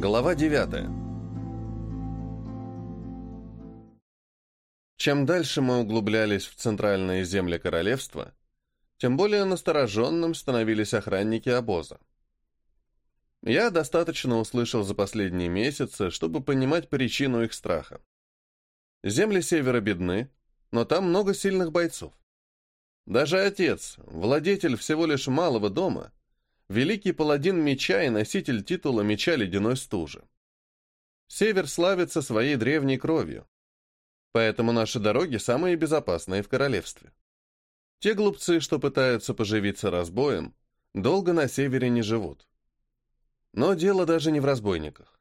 Глава 9 Чем дальше мы углублялись в центральные земли королевства, тем более настороженным становились охранники обоза. Я достаточно услышал за последние месяцы, чтобы понимать причину их страха. Земли севера бедны, но там много сильных бойцов. Даже отец, владетель всего лишь малого дома, великий паладин меча и носитель титула меча ледяной стужи. Север славится своей древней кровью. Поэтому наши дороги самые безопасные в королевстве. Те глупцы, что пытаются поживиться разбоем, долго на севере не живут. Но дело даже не в разбойниках,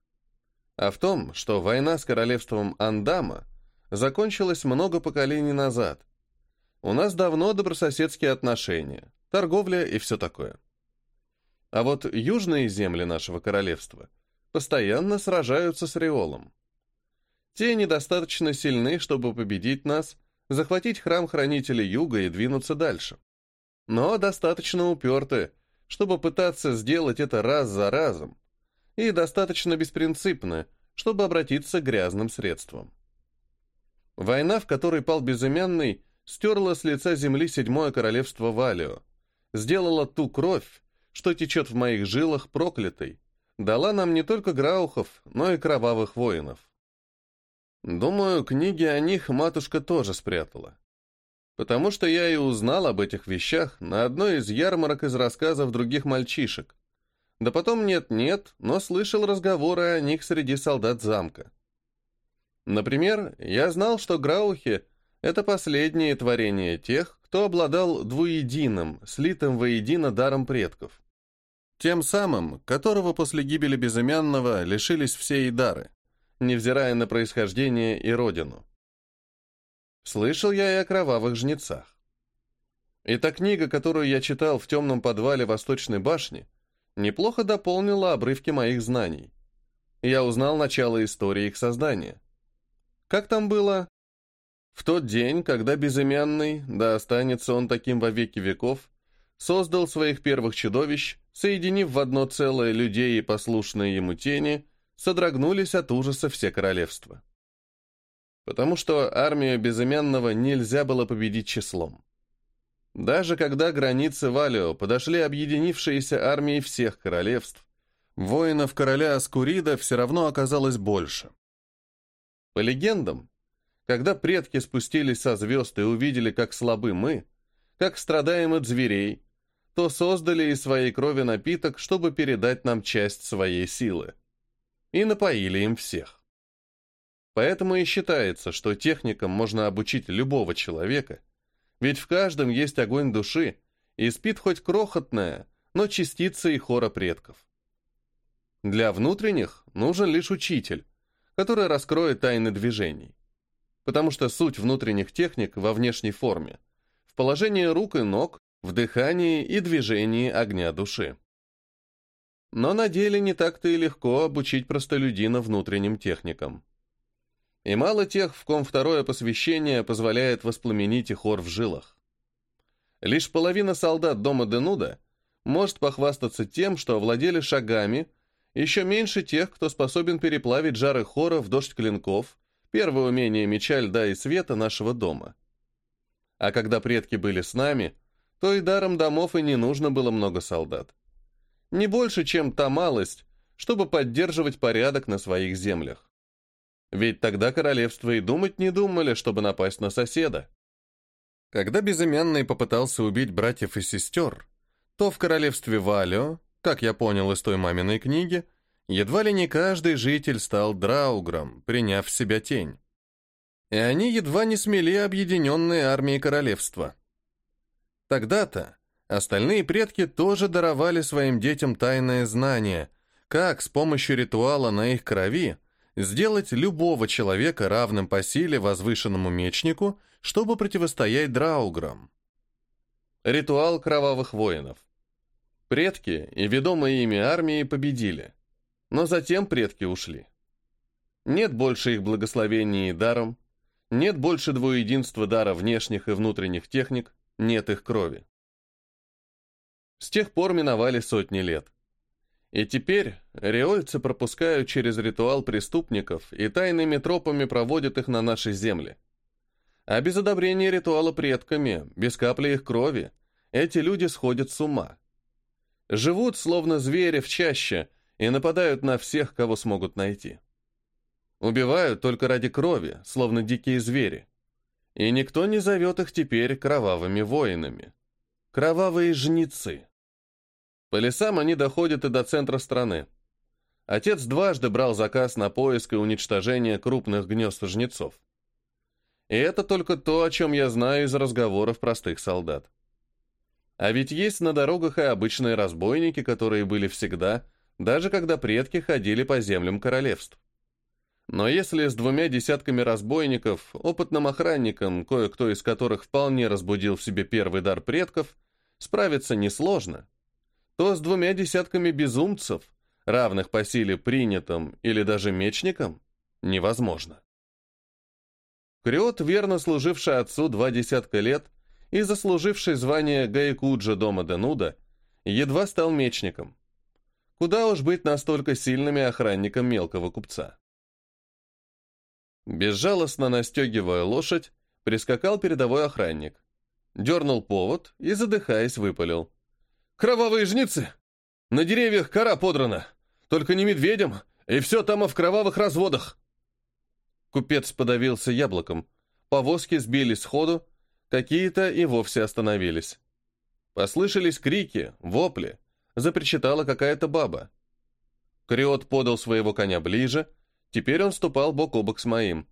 а в том, что война с королевством Андама закончилась много поколений назад. У нас давно добрососедские отношения, торговля и все такое. А вот южные земли нашего королевства постоянно сражаются с Риолом. Те недостаточно сильны, чтобы победить нас, захватить храм Хранителя Юга и двинуться дальше. Но достаточно уперты, чтобы пытаться сделать это раз за разом, и достаточно беспринципны, чтобы обратиться к грязным средствам. Война, в которой пал Безымянный, стерла с лица земли седьмое королевство Валио, сделала ту кровь, что течет в моих жилах проклятой, дала нам не только граухов, но и кровавых воинов. Думаю, книги о них матушка тоже спрятала. Потому что я и узнал об этих вещах на одной из ярмарок из рассказов других мальчишек. Да потом нет-нет, но слышал разговоры о них среди солдат замка. Например, я знал, что граухи — это последнее творение тех, кто обладал двуединым, слитым воедино даром предков. Тем самым, которого после гибели Безымянного лишились все и дары, невзирая на происхождение и родину. Слышал я и о кровавых жнецах. И та книга, которую я читал в темном подвале Восточной башни, неплохо дополнила обрывки моих знаний. Я узнал начало истории их создания. Как там было? В тот день, когда безымянный, да останется он таким во веки веков, создал своих первых чудовищ, соединив в одно целое людей и послушные ему тени, содрогнулись от ужаса все королевства. Потому что армию безымянного нельзя было победить числом. Даже когда границы Валио подошли объединившиеся армии всех королевств, воинов короля Аскурида все равно оказалось больше. По легендам, когда предки спустились со звезд и увидели, как слабы мы, как страдаем от зверей, то создали из своей крови напиток, чтобы передать нам часть своей силы. И напоили им всех. Поэтому и считается, что техникам можно обучить любого человека, ведь в каждом есть огонь души, и спит хоть крохотная, но частица и хора предков. Для внутренних нужен лишь учитель, который раскроет тайны движений. Потому что суть внутренних техник во внешней форме, в положении рук и ног в дыхании и движении огня души. Но на деле не так-то и легко обучить простолюдина внутренним техникам. И мало тех, в ком второе посвящение позволяет воспламенить хор в жилах. Лишь половина солдат дома Денуда может похвастаться тем, что овладели шагами, еще меньше тех, кто способен переплавить жары хора в дождь клинков, первое умение меча льда и света нашего дома. А когда предки были с нами – то и даром домов и не нужно было много солдат. Не больше, чем та малость, чтобы поддерживать порядок на своих землях. Ведь тогда королевство и думать не думали, чтобы напасть на соседа. Когда Безымянный попытался убить братьев и сестер, то в королевстве Валио, как я понял из той маминой книги, едва ли не каждый житель стал драугром, приняв в себя тень. И они едва не смели объединенные армии королевства. Тогда-то остальные предки тоже даровали своим детям тайное знание, как с помощью ритуала на их крови сделать любого человека равным по силе возвышенному мечнику, чтобы противостоять драуграм. Ритуал кровавых воинов. Предки и ведомые ими армии победили, но затем предки ушли. Нет больше их благословений и даром, нет больше двуединства дара внешних и внутренних техник, нет их крови. С тех пор миновали сотни лет. И теперь риольцы пропускают через ритуал преступников и тайными тропами проводят их на нашей земле. А без одобрения ритуала предками, без капли их крови, эти люди сходят с ума. Живут, словно звери в чаще, и нападают на всех, кого смогут найти. Убивают только ради крови, словно дикие звери. И никто не зовет их теперь кровавыми воинами. Кровавые жнецы. По лесам они доходят и до центра страны. Отец дважды брал заказ на поиск и уничтожение крупных гнезд жнецов. И это только то, о чем я знаю из разговоров простых солдат. А ведь есть на дорогах и обычные разбойники, которые были всегда, даже когда предки ходили по землям королевств. Но если с двумя десятками разбойников, опытным охранником, кое-кто из которых вполне разбудил в себе первый дар предков, справиться несложно, то с двумя десятками безумцев, равных по силе принятым или даже мечникам, невозможно. Криот, верно служивший отцу два десятка лет и заслуживший звание Гайкуджа дома Денуда, едва стал мечником. Куда уж быть настолько сильными охранником мелкого купца. Безжалостно настегивая лошадь, прискакал передовой охранник. Дернул повод и, задыхаясь, выпалил. Кровавые жницы! На деревьях кора подрана. Только не медведем, и все там в кровавых разводах. Купец подавился яблоком. Повозки сбились с ходу, какие-то и вовсе остановились. Послышались крики, вопли. Запричитала какая-то баба. Криот подал своего коня ближе, теперь он ступал бок о бок с моим.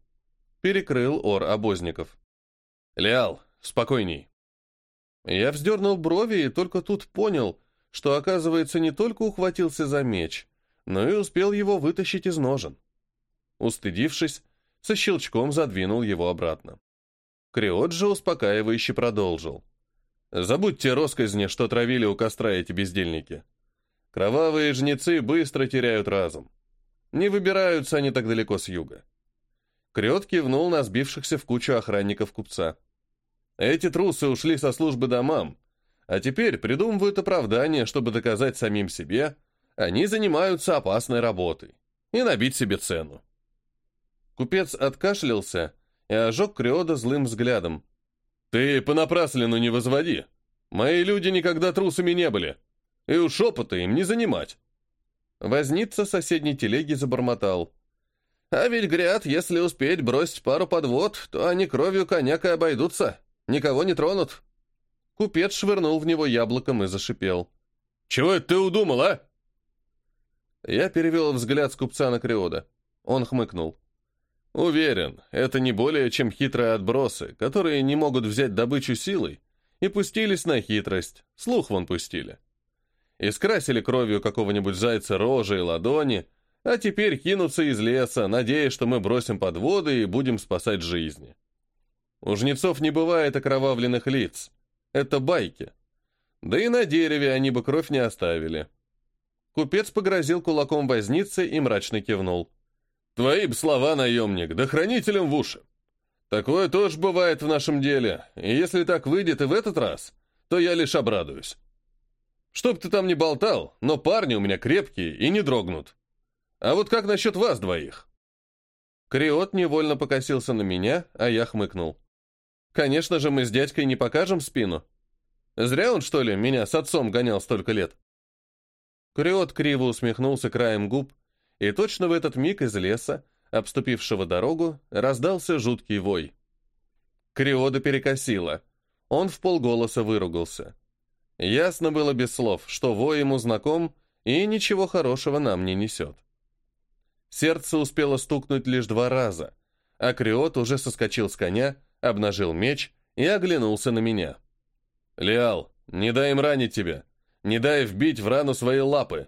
Перекрыл ор обозников. «Леал, спокойней. Я вздернул брови и только тут понял, что, оказывается, не только ухватился за меч, но и успел его вытащить из ножен. Устыдившись, со щелчком задвинул его обратно. Криот же успокаивающе продолжил. «Забудьте росказни, что травили у костра эти бездельники. Кровавые жнецы быстро теряют разум. Не выбираются они так далеко с юга». Криот кивнул на сбившихся в кучу охранников купца. Эти трусы ушли со службы домам, а теперь придумывают оправдание, чтобы доказать самим себе, они занимаются опасной работой и набить себе цену. Купец откашлялся и ожег Криода злым взглядом. «Ты понапраслину не возводи. Мои люди никогда трусами не были, и уж опыта им не занимать». Возница соседней телеги забормотал. «А ведь, гряд, если успеть бросить пару подвод, то они кровью коняка обойдутся». Никого не тронут». Купец швырнул в него яблоком и зашипел. «Чего это ты удумал, а?» Я перевел взгляд с купца на Криода. Он хмыкнул. «Уверен, это не более чем хитрые отбросы, которые не могут взять добычу силой, и пустились на хитрость, слух вон пустили. И скрасили кровью какого-нибудь зайца рожи и ладони, а теперь кинутся из леса, надеясь, что мы бросим подводы и будем спасать жизни. У жнецов не бывает окровавленных лиц. Это байки. Да и на дереве они бы кровь не оставили. Купец погрозил кулаком возницы и мрачно кивнул. «Твои б слова, наемник, да хранителем в уши. Такое тоже бывает в нашем деле, и если так выйдет и в этот раз, то я лишь обрадуюсь. Чтоб ты там не болтал, но парни у меня крепкие и не дрогнут. А вот как насчет вас двоих?» Криот невольно покосился на меня, а я хмыкнул. Конечно же, мы с дядькой не покажем спину. Зря он, что ли, меня с отцом гонял столько лет. Криот криво усмехнулся краем губ, и точно в этот миг из леса, обступившего дорогу, раздался жуткий вой. Криода перекосило. Он в полголоса выругался. Ясно было без слов, что вой ему знаком и ничего хорошего нам не несет. Сердце успело стукнуть лишь два раза, а Криот уже соскочил с коня, обнажил меч и оглянулся на меня. «Леал, не дай им ранить тебя, не дай вбить в рану свои лапы.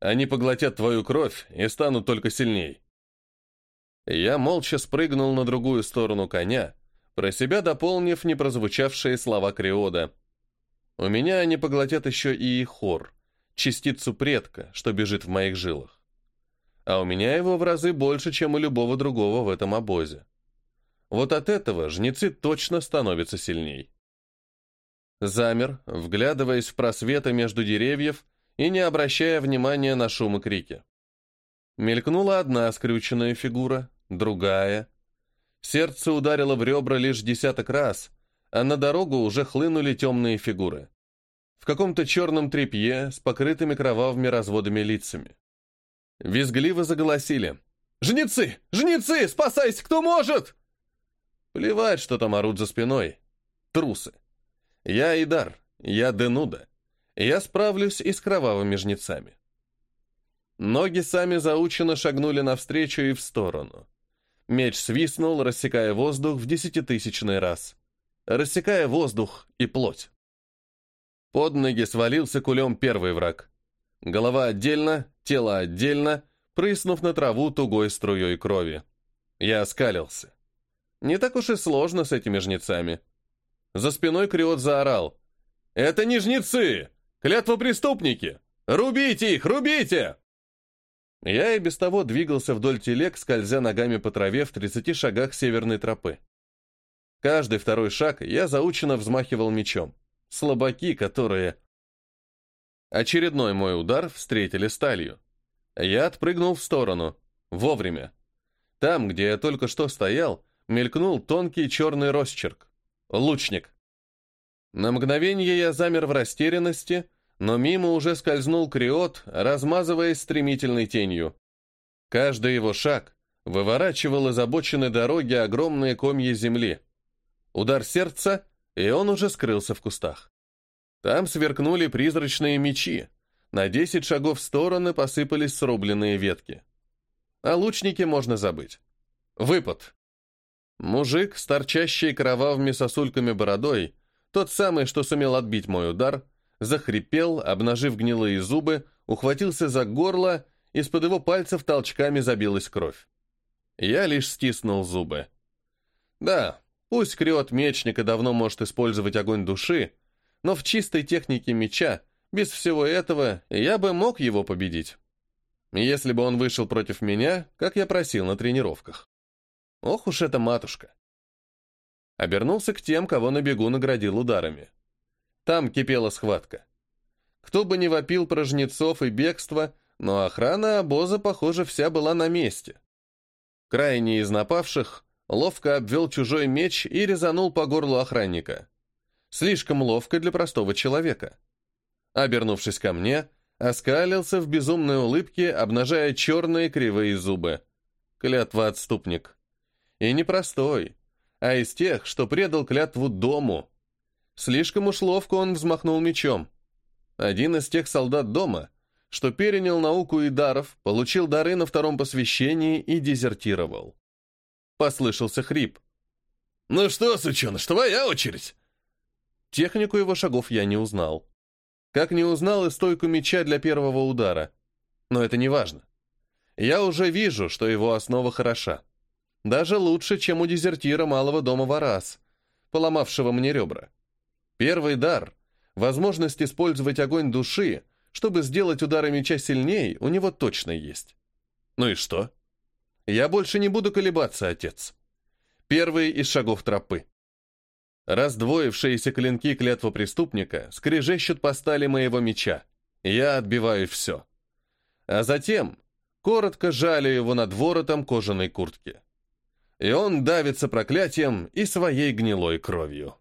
Они поглотят твою кровь и станут только сильней». Я молча спрыгнул на другую сторону коня, про себя дополнив непрозвучавшие слова Криода. У меня они поглотят еще и хор, частицу предка, что бежит в моих жилах. А у меня его в разы больше, чем у любого другого в этом обозе. Вот от этого жнецы точно становятся сильней. Замер, вглядываясь в просветы между деревьев и не обращая внимания на шум и крики. Мелькнула одна скрюченная фигура, другая. Сердце ударило в ребра лишь десяток раз, а на дорогу уже хлынули темные фигуры. В каком-то черном тряпье с покрытыми кровавыми разводами лицами. Визгливо заголосили. «Жнецы! Жнецы! Спасайся, кто может!» Плевать, что там орут за спиной. Трусы. Я Идар, я Денуда. Я справлюсь и с кровавыми жнецами. Ноги сами заученно шагнули навстречу и в сторону. Меч свистнул, рассекая воздух в десятитысячный раз. Рассекая воздух и плоть. Под ноги свалился кулем первый враг. Голова отдельно, тело отдельно, прыснув на траву тугой струей крови. Я оскалился. Не так уж и сложно с этими жнецами. За спиной Криот заорал. «Это не жнецы! Клятва преступники! Рубите их, рубите!» Я и без того двигался вдоль телег, скользя ногами по траве в 30 шагах северной тропы. Каждый второй шаг я заученно взмахивал мечом. Слабаки, которые... Очередной мой удар встретили сталью. Я отпрыгнул в сторону. Вовремя. Там, где я только что стоял, мелькнул тонкий черный росчерк. Лучник. На мгновение я замер в растерянности, но мимо уже скользнул криот, размазываясь стремительной тенью. Каждый его шаг выворачивал из обочины дороги огромные комья земли. Удар сердца, и он уже скрылся в кустах. Там сверкнули призрачные мечи. На десять шагов в стороны посыпались срубленные ветки. О лучнике можно забыть. Выпад. Мужик с торчащей кровавыми сосульками бородой, тот самый, что сумел отбить мой удар, захрипел, обнажив гнилые зубы, ухватился за горло, из-под его пальцев толчками забилась кровь. Я лишь стиснул зубы. Да, пусть крет мечника давно может использовать огонь души, но в чистой технике меча, без всего этого, я бы мог его победить. Если бы он вышел против меня, как я просил на тренировках. Ох уж эта матушка. Обернулся к тем, кого на бегу наградил ударами. Там кипела схватка. Кто бы ни вопил про жнецов и бегство, но охрана обоза, похоже, вся была на месте. Крайний из напавших ловко обвел чужой меч и резанул по горлу охранника. Слишком ловко для простого человека. Обернувшись ко мне, оскалился в безумной улыбке, обнажая черные кривые зубы. Клятва отступник. И не простой, а из тех, что предал клятву дому. Слишком уж ловко он взмахнул мечом. Один из тех солдат дома, что перенял науку и даров, получил дары на втором посвящении и дезертировал. Послышался хрип. «Ну что, сученыш, твоя очередь!» Технику его шагов я не узнал. Как не узнал и стойку меча для первого удара. Но это не важно. Я уже вижу, что его основа хороша. Даже лучше, чем у дезертира малого дома Варас, поломавшего мне ребра. Первый дар — возможность использовать огонь души, чтобы сделать удары меча сильнее, у него точно есть. Ну и что? Я больше не буду колебаться, отец. Первый из шагов тропы. Раздвоившиеся клинки клятва преступника скрежещут по стали моего меча. Я отбиваю все. А затем коротко жалю его над воротом кожаной куртки и он давится проклятием и своей гнилой кровью.